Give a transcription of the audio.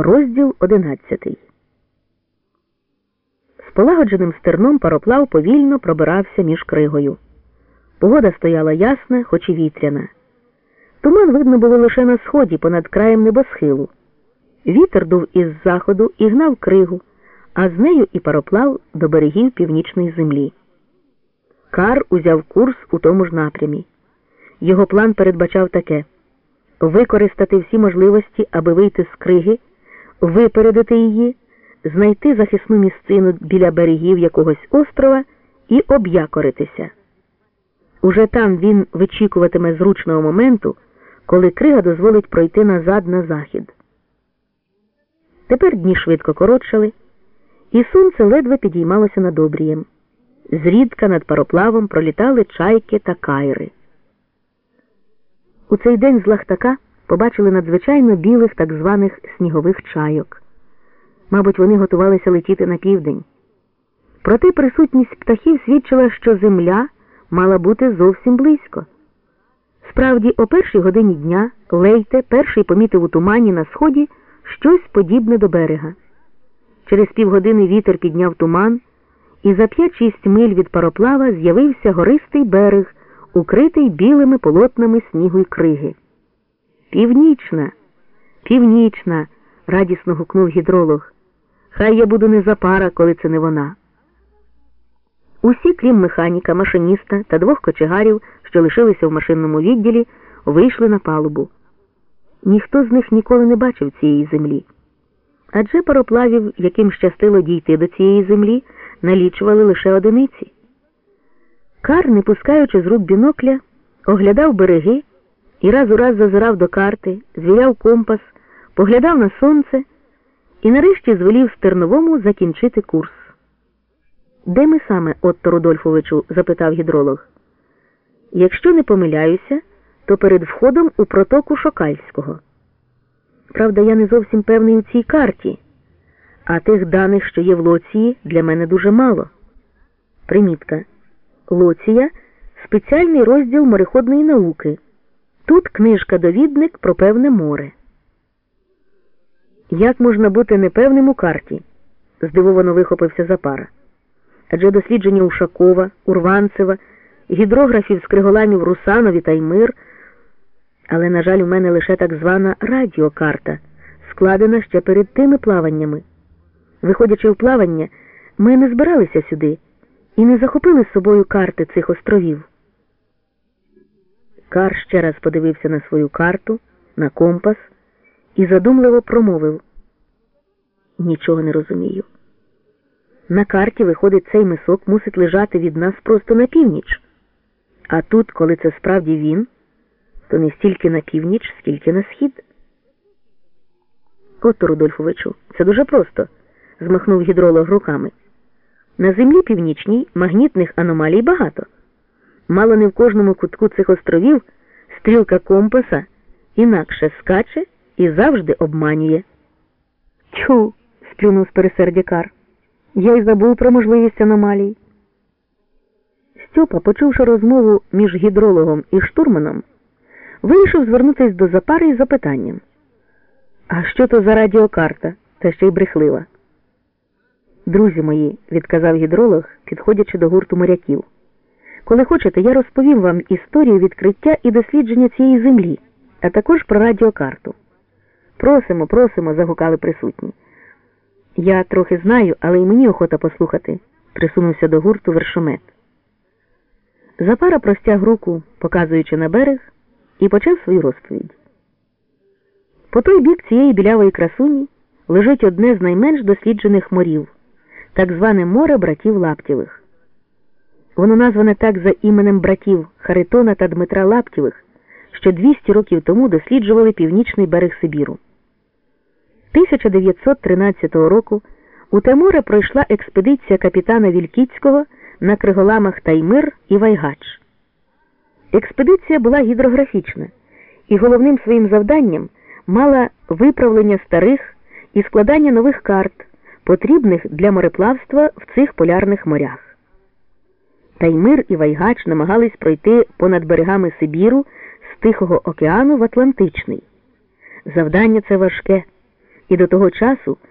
Розділ одинадцятий. З полагодженим стерном пароплав повільно пробирався між кригою. Погода стояла ясна, хоч і вітряна. Туман видно було лише на сході понад краєм небосхилу. Вітер дув із заходу і гнав кригу, а з нею і пароплав до берегів північної землі. Кар узяв курс у тому ж напрямі. Його план передбачав таке використати всі можливості, аби вийти з криги, випередити її, знайти захисну місцину біля берегів якогось острова і об'якоритися. Уже там він вичікуватиме зручного моменту, коли крига дозволить пройти назад на захід. Тепер дні швидко коротшали, і сонце ледве підіймалося над обрієм. Зрідка над пароплавом пролітали чайки та кайри. У цей день з лахтака побачили надзвичайно білих так званих снігових чайок. Мабуть, вони готувалися летіти на південь. Проте присутність птахів свідчила, що земля мала бути зовсім близько. Справді, о першій годині дня Лейте перший помітив у тумані на сході щось подібне до берега. Через півгодини вітер підняв туман, і за 5-6 миль від пароплава з'явився гористий берег, укритий білими полотнами снігу й криги. Північна, північна, радісно гукнув гідролог. Хай я буду не за пара, коли це не вона. Усі, крім механіка, машиніста та двох кочегарів, що лишилися в машинному відділі, вийшли на палубу. Ніхто з них ніколи не бачив цієї землі. Адже пароплавів, яким щастило дійти до цієї землі, налічували лише одиниці. Кар, не пускаючи з рук бінокля, оглядав береги і раз у раз зазирав до карти, звіряв компас, поглядав на сонце і нарешті звелів стерновому закінчити курс. Де ми саме, Отто Рудольфовичу? запитав гідролог. Якщо не помиляюся, то перед входом у протоку Шокальського. Правда, я не зовсім певний у цій карті, а тих даних, що є в лоції, для мене дуже мало. Примітка. Лоція спеціальний розділ мореходної науки. Тут книжка-довідник про певне море. Як можна бути непевним у карті? здивовано вихопився Запара. Адже дослідження Ушакова, Урванцева, гідрографів з криголамів Русанові та Ймир. Але, на жаль, у мене лише так звана радіокарта, складена ще перед тими плаваннями. Виходячи в плавання, ми не збиралися сюди і не захопили з собою карти цих островів. Кар ще раз подивився на свою карту, на компас і задумливо промовив. Нічого не розумію. На карті, виходить, цей мисок мусить лежати від нас просто на північ. А тут, коли це справді він, то не стільки на північ, скільки на схід. Отто, Рудольфовичу, це дуже просто, змахнув гідролог руками. На землі північній магнітних аномалій багато. Мало не в кожному кутку цих островів стрілка компаса інакше скаче і завжди обманює. Тьху, сплюнув з пересердя Кар. Я й забув про можливість аномалій. Стьопа, почувши розмову між гідрологом і штурманом, вирішив звернутися до запари із запитанням. А що то за радіокарта, та ще й брехлива? Друзі мої, відказав гідролог, підходячи до гурту моряків. Коли хочете, я розповім вам історію відкриття і дослідження цієї землі, а також про радіокарту. Просимо, просимо, загукали присутні. Я трохи знаю, але й мені охота послухати, присунувся до гурту вершомет. Запара простяг руку, показуючи на берег, і почав свою розповідь. По той бік цієї білявої красуні лежить одне з найменш досліджених морів, так зване море братів Лаптєвих. Воно назване так за іменем братів Харитона та Дмитра Лаптєвих, що 200 років тому досліджували північний берег Сибіру. 1913 року тут пройшла експедиція капітана Вількіцького на криголамах Таймир і Вайгач. Експедиція була гідрографічна і головним своїм завданням мала виправлення старих і складання нових карт, потрібних для мореплавства в цих полярних морях. Таймир і Вайгач намагались пройти понад берегами Сибіру з Тихого океану в Атлантичний. Завдання це важке і до того часу